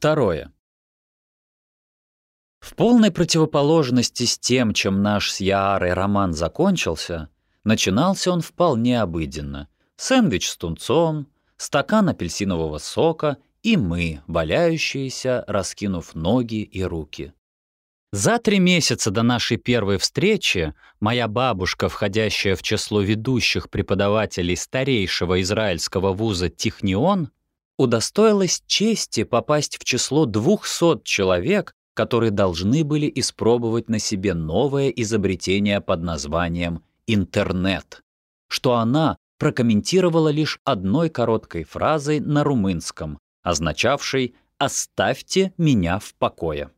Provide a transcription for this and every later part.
Второе. В полной противоположности с тем, чем наш с Яарой роман закончился, начинался он вполне обыденно. Сэндвич с тунцом, стакан апельсинового сока и мы, валяющиеся, раскинув ноги и руки. За три месяца до нашей первой встречи моя бабушка, входящая в число ведущих преподавателей старейшего израильского вуза Технион, удостоилась чести попасть в число 200 человек, которые должны были испробовать на себе новое изобретение под названием «интернет», что она прокомментировала лишь одной короткой фразой на румынском, означавшей «оставьте меня в покое».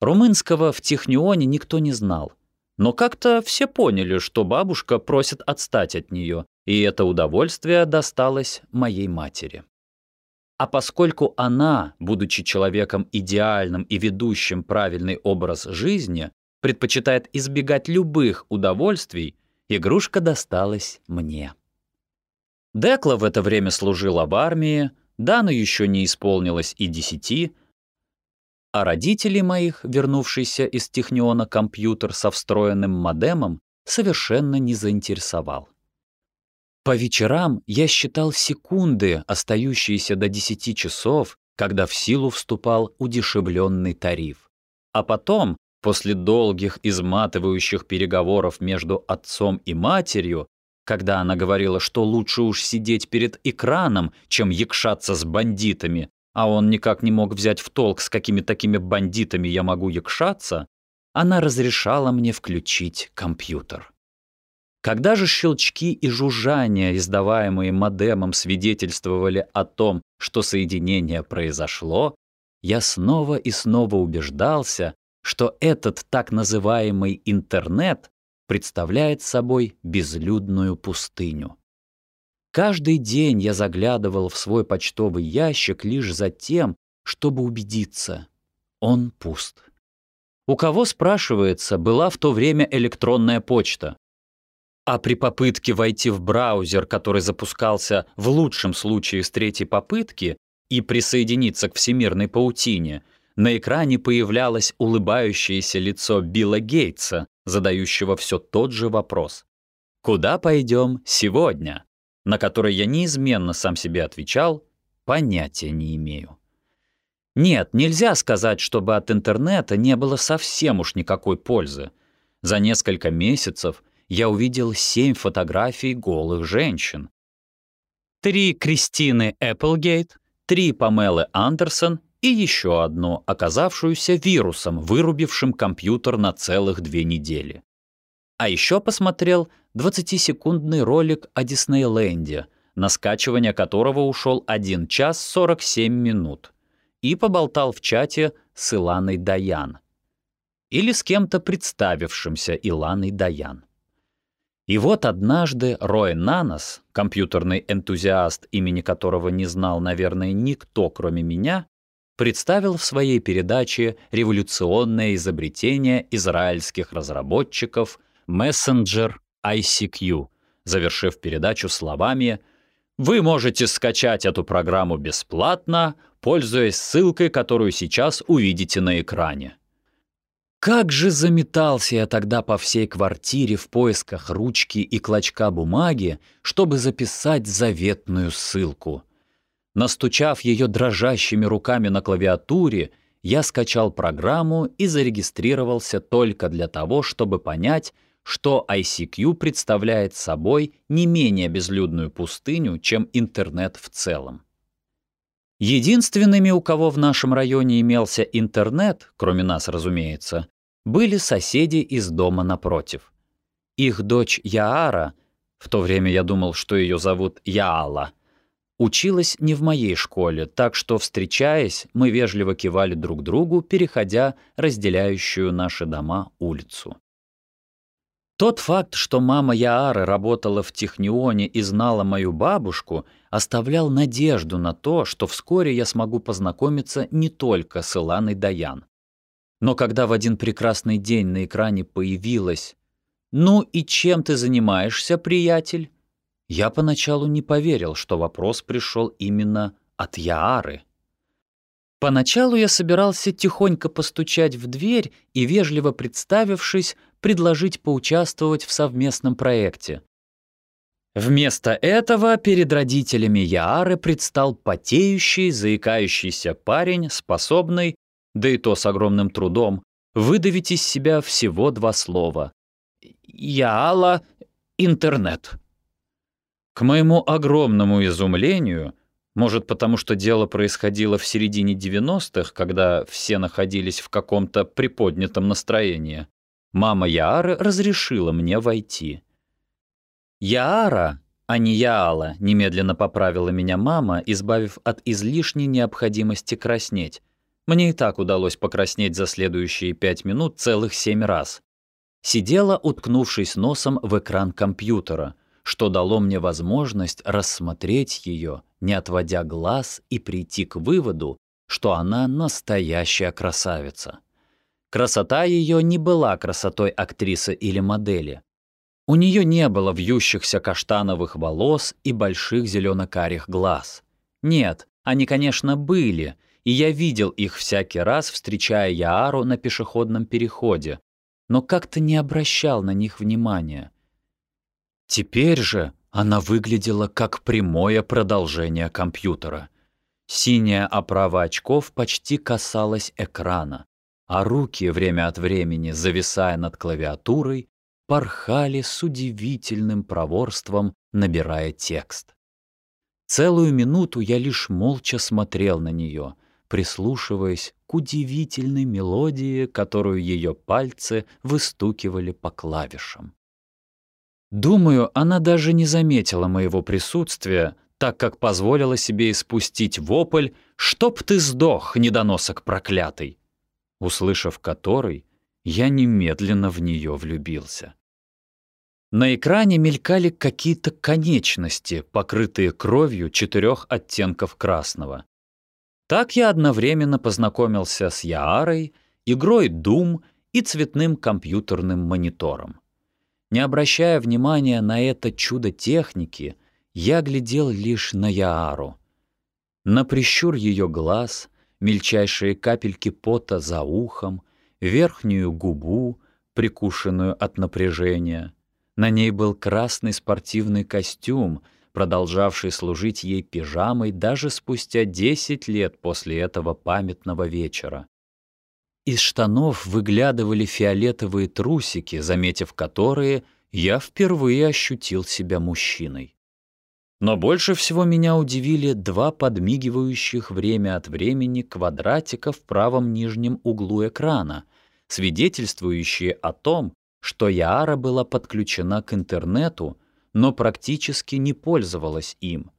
Румынского в Технионе никто не знал. Но как-то все поняли, что бабушка просит отстать от нее, и это удовольствие досталось моей матери. А поскольку она, будучи человеком идеальным и ведущим правильный образ жизни, предпочитает избегать любых удовольствий, игрушка досталась мне. Декла в это время служила в армии, Дана еще не исполнилось и десяти, а родители моих, вернувшийся из Техниона компьютер со встроенным модемом, совершенно не заинтересовал. По вечерам я считал секунды, остающиеся до 10 часов, когда в силу вступал удешевленный тариф. А потом, после долгих изматывающих переговоров между отцом и матерью, когда она говорила, что лучше уж сидеть перед экраном, чем якшаться с бандитами, а он никак не мог взять в толк, с какими такими бандитами я могу якшаться, она разрешала мне включить компьютер. Когда же щелчки и жужжания, издаваемые модемом, свидетельствовали о том, что соединение произошло, я снова и снова убеждался, что этот так называемый интернет представляет собой безлюдную пустыню. Каждый день я заглядывал в свой почтовый ящик лишь за тем, чтобы убедиться — он пуст. У кого, спрашивается, была в то время электронная почта? А при попытке войти в браузер, который запускался в лучшем случае с третьей попытки, и присоединиться к всемирной паутине, на экране появлялось улыбающееся лицо Билла Гейтса, задающего все тот же вопрос. «Куда пойдем сегодня?» на который я неизменно сам себе отвечал, понятия не имею. Нет, нельзя сказать, чтобы от интернета не было совсем уж никакой пользы. За несколько месяцев я увидел семь фотографий голых женщин. Три Кристины Эпплгейт, три Памелы Андерсон и еще одну, оказавшуюся вирусом, вырубившим компьютер на целых две недели. А еще посмотрел 20-секундный ролик о Диснейленде, на скачивание которого ушел 1 час 47 минут, и поболтал в чате с Иланой Даян. Или с кем-то представившимся Иланой Даян. И вот однажды Рой Нанос, компьютерный энтузиаст, имени которого не знал, наверное, никто, кроме меня, представил в своей передаче революционное изобретение израильских разработчиков — Messenger ICQ, завершив передачу словами «Вы можете скачать эту программу бесплатно, пользуясь ссылкой, которую сейчас увидите на экране». Как же заметался я тогда по всей квартире в поисках ручки и клочка бумаги, чтобы записать заветную ссылку. Настучав ее дрожащими руками на клавиатуре, я скачал программу и зарегистрировался только для того, чтобы понять, что ICQ представляет собой не менее безлюдную пустыню, чем интернет в целом. Единственными, у кого в нашем районе имелся интернет, кроме нас, разумеется, были соседи из дома напротив. Их дочь Яара, в то время я думал, что ее зовут Яала, училась не в моей школе, так что, встречаясь, мы вежливо кивали друг другу, переходя разделяющую наши дома улицу. Тот факт, что мама Яары работала в Технионе и знала мою бабушку, оставлял надежду на то, что вскоре я смогу познакомиться не только с Иланой Даян. Но когда в один прекрасный день на экране появилась «Ну и чем ты занимаешься, приятель?» Я поначалу не поверил, что вопрос пришел именно от Яары. Поначалу я собирался тихонько постучать в дверь и, вежливо представившись, предложить поучаствовать в совместном проекте. Вместо этого перед родителями Яары предстал потеющий, заикающийся парень, способный, да и то с огромным трудом, выдавить из себя всего два слова. «Яала, интернет». К моему огромному изумлению, может потому что дело происходило в середине 90-х, когда все находились в каком-то приподнятом настроении, мама Яары разрешила мне войти. Яара, а не Яала, немедленно поправила меня мама, избавив от излишней необходимости краснеть. Мне и так удалось покраснеть за следующие пять минут целых семь раз. Сидела, уткнувшись носом в экран компьютера, что дало мне возможность рассмотреть ее, не отводя глаз и прийти к выводу, что она настоящая красавица. Красота ее не была красотой актрисы или модели. У нее не было вьющихся каштановых волос и больших зелено-карих глаз. Нет, они, конечно, были, и я видел их всякий раз, встречая Яару на пешеходном переходе, но как-то не обращал на них внимания. Теперь же она выглядела как прямое продолжение компьютера. Синяя оправа очков почти касалась экрана, а руки, время от времени зависая над клавиатурой, порхали с удивительным проворством, набирая текст. Целую минуту я лишь молча смотрел на нее, прислушиваясь к удивительной мелодии, которую ее пальцы выстукивали по клавишам. Думаю, она даже не заметила моего присутствия, так как позволила себе испустить вопль «Чтоб ты сдох, недоносок проклятый!» услышав который, я немедленно в нее влюбился. На экране мелькали какие-то конечности, покрытые кровью четырех оттенков красного. Так я одновременно познакомился с Яарой, игрой Doom и цветным компьютерным монитором. Не обращая внимания на это чудо техники, я глядел лишь на Яару. На прищур ее глаз, мельчайшие капельки пота за ухом, верхнюю губу, прикушенную от напряжения. На ней был красный спортивный костюм, продолжавший служить ей пижамой даже спустя 10 лет после этого памятного вечера. Из штанов выглядывали фиолетовые трусики, заметив которые, я впервые ощутил себя мужчиной. Но больше всего меня удивили два подмигивающих время от времени квадратика в правом нижнем углу экрана, свидетельствующие о том, что Яара была подключена к интернету но практически не пользовалась им.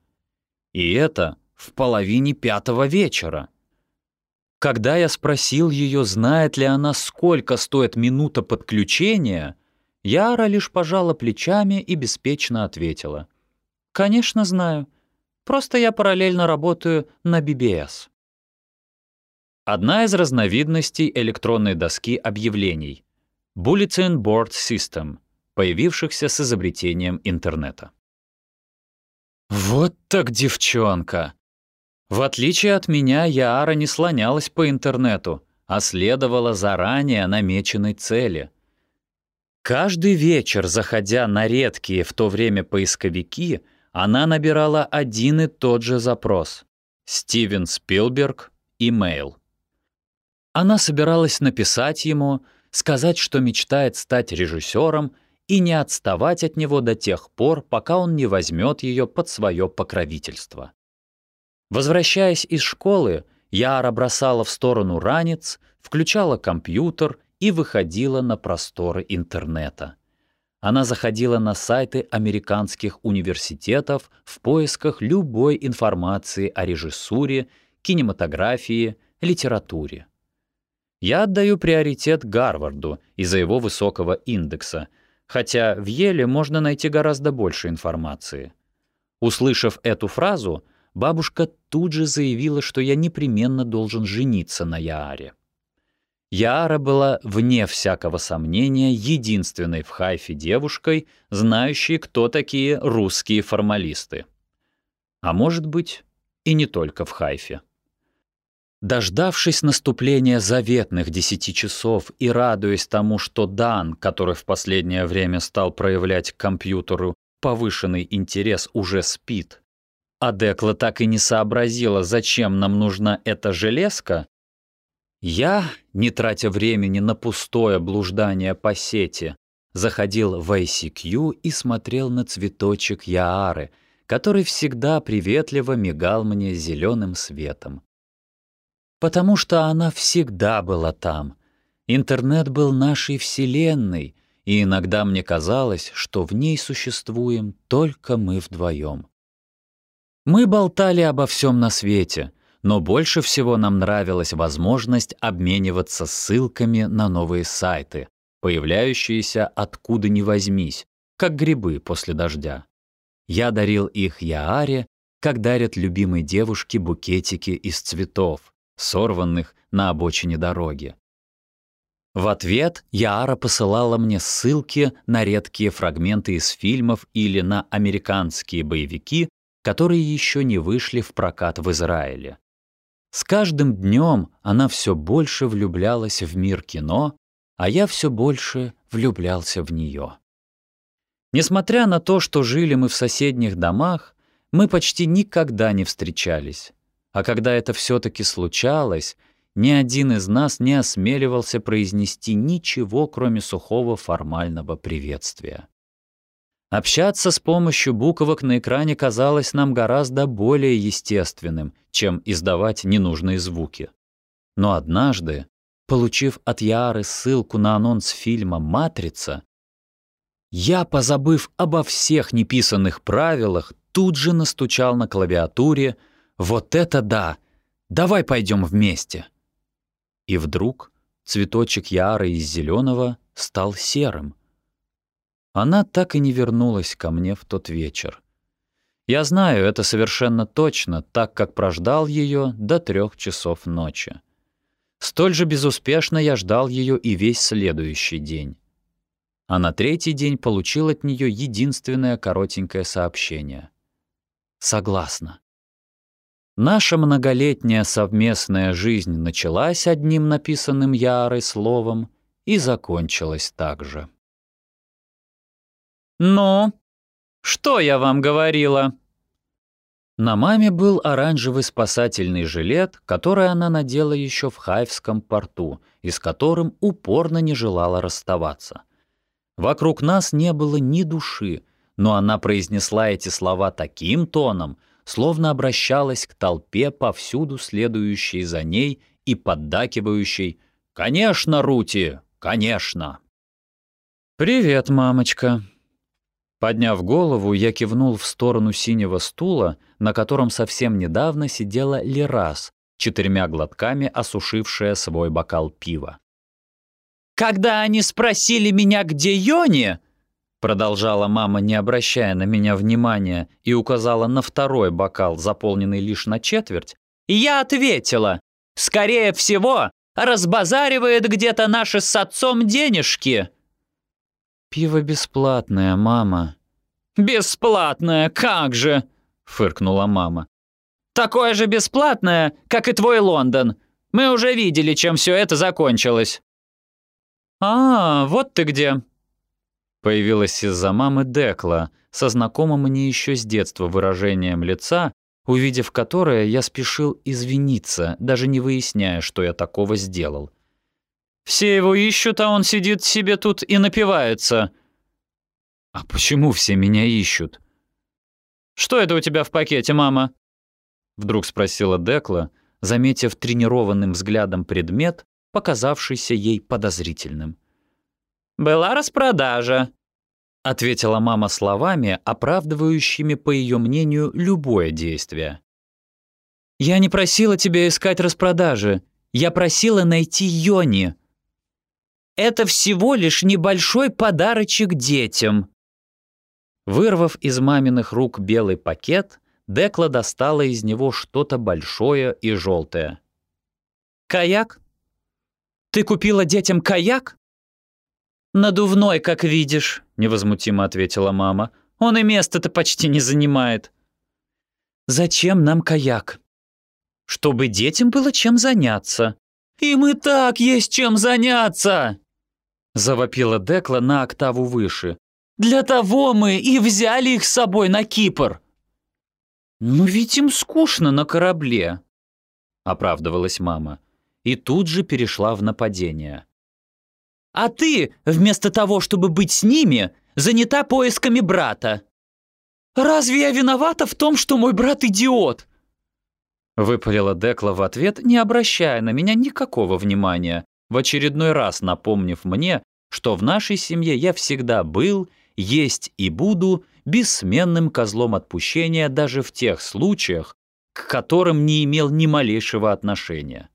И это в половине пятого вечера. Когда я спросил ее, знает ли она, сколько стоит минута подключения, Яра лишь пожала плечами и беспечно ответила. «Конечно знаю. Просто я параллельно работаю на BBS». Одна из разновидностей электронной доски объявлений — Bulletin Board System — появившихся с изобретением интернета. Вот так девчонка! В отличие от меня, Яара не слонялась по интернету, а следовала заранее намеченной цели. Каждый вечер, заходя на редкие в то время поисковики, она набирала один и тот же запрос — Стивен Спилберг, имейл. Она собиралась написать ему, сказать, что мечтает стать режиссером и не отставать от него до тех пор, пока он не возьмет ее под свое покровительство. Возвращаясь из школы, Яра бросала в сторону ранец, включала компьютер и выходила на просторы интернета. Она заходила на сайты американских университетов в поисках любой информации о режиссуре, кинематографии, литературе. Я отдаю приоритет Гарварду из-за его высокого индекса — хотя в Еле можно найти гораздо больше информации. Услышав эту фразу, бабушка тут же заявила, что я непременно должен жениться на Яаре. Яара была, вне всякого сомнения, единственной в Хайфе девушкой, знающей, кто такие русские формалисты. А может быть, и не только в Хайфе. Дождавшись наступления заветных десяти часов и радуясь тому, что Дан, который в последнее время стал проявлять к компьютеру повышенный интерес, уже спит, а Декла так и не сообразила, зачем нам нужна эта железка, я, не тратя времени на пустое блуждание по сети, заходил в ICQ и смотрел на цветочек Яары, который всегда приветливо мигал мне зеленым светом потому что она всегда была там. Интернет был нашей вселенной, и иногда мне казалось, что в ней существуем только мы вдвоем. Мы болтали обо всем на свете, но больше всего нам нравилась возможность обмениваться ссылками на новые сайты, появляющиеся откуда ни возьмись, как грибы после дождя. Я дарил их Яаре, как дарят любимой девушке букетики из цветов, сорванных на обочине дороги. В ответ Яара посылала мне ссылки на редкие фрагменты из фильмов или на американские боевики, которые еще не вышли в прокат в Израиле. С каждым днем она все больше влюблялась в мир кино, а я все больше влюблялся в нее. Несмотря на то, что жили мы в соседних домах, мы почти никогда не встречались. А когда это все-таки случалось, ни один из нас не осмеливался произнести ничего, кроме сухого формального приветствия. Общаться с помощью буквок на экране казалось нам гораздо более естественным, чем издавать ненужные звуки. Но однажды, получив от Яры ссылку на анонс фильма «Матрица», я, позабыв обо всех неписанных правилах, тут же настучал на клавиатуре — вот это да! Давай пойдем вместе!» И вдруг цветочек Яры из зеленого стал серым. Она так и не вернулась ко мне в тот вечер. Я знаю это совершенно точно, так как прождал ее до трех часов ночи. Столь же безуспешно я ждал ее и весь следующий день. А на третий день получил от нее единственное коротенькое сообщение. «Согласна». Наша многолетняя совместная жизнь началась одним написанным Ярой словом и закончилась так же. «Ну, что я вам говорила?» На маме был оранжевый спасательный жилет, который она надела еще в Хайвском порту и с которым упорно не желала расставаться. Вокруг нас не было ни души, но она произнесла эти слова таким тоном — словно обращалась к толпе, повсюду следующей за ней и поддакивающей «Конечно, Рути, конечно!» «Привет, мамочка!» Подняв голову, я кивнул в сторону синего стула, на котором совсем недавно сидела Лерас, четырьмя глотками осушившая свой бокал пива. «Когда они спросили меня, где Йони, Продолжала мама, не обращая на меня внимания, и указала на второй бокал, заполненный лишь на четверть. я ответила, «Скорее всего, разбазаривает где-то наши с отцом денежки». «Пиво бесплатное, мама». «Бесплатное, как же!» — фыркнула мама. «Такое же бесплатное, как и твой Лондон. Мы уже видели, чем все это закончилось». «А, вот ты где», Появилась из-за мамы Декла со знакомым мне еще с детства выражением лица, увидев которое, я спешил извиниться, даже не выясняя, что я такого сделал. «Все его ищут, а он сидит себе тут и напивается». «А почему все меня ищут?» «Что это у тебя в пакете, мама?» Вдруг спросила Декла, заметив тренированным взглядом предмет, показавшийся ей подозрительным. «Была распродажа», — ответила мама словами, оправдывающими, по ее мнению, любое действие. «Я не просила тебя искать распродажи. Я просила найти Йони». «Это всего лишь небольшой подарочек детям». Вырвав из маминых рук белый пакет, Декла достала из него что-то большое и желтое. «Каяк? Ты купила детям каяк?» «Надувной, как видишь», — невозмутимо ответила мама. «Он и место-то почти не занимает». «Зачем нам каяк?» чтобы детям было чем заняться. Им и так есть чем заняться!» Завопила Декла на октаву выше. «Для того мы и взяли их с собой на Кипр!» «Ну ведь им скучно на корабле», — оправдывалась мама. И тут же перешла в нападение. «А ты, вместо того, чтобы быть с ними, занята поисками брата. Разве я виновата в том, что мой брат идиот?» Выпалила Декла в ответ, не обращая на меня никакого внимания, в очередной раз напомнив мне, что в нашей семье я всегда был, есть и буду бессменным козлом отпущения даже в тех случаях, к которым не имел ни малейшего отношения.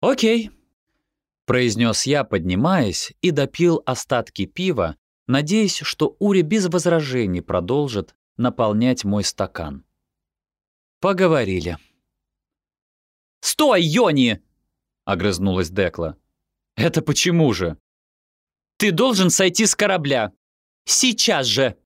«Окей», — произнес я, поднимаясь, и допил остатки пива, надеясь, что Ури без возражений продолжит наполнять мой стакан. Поговорили. «Стой, Йони!» — огрызнулась Декла. «Это почему же?» «Ты должен сойти с корабля. Сейчас же!»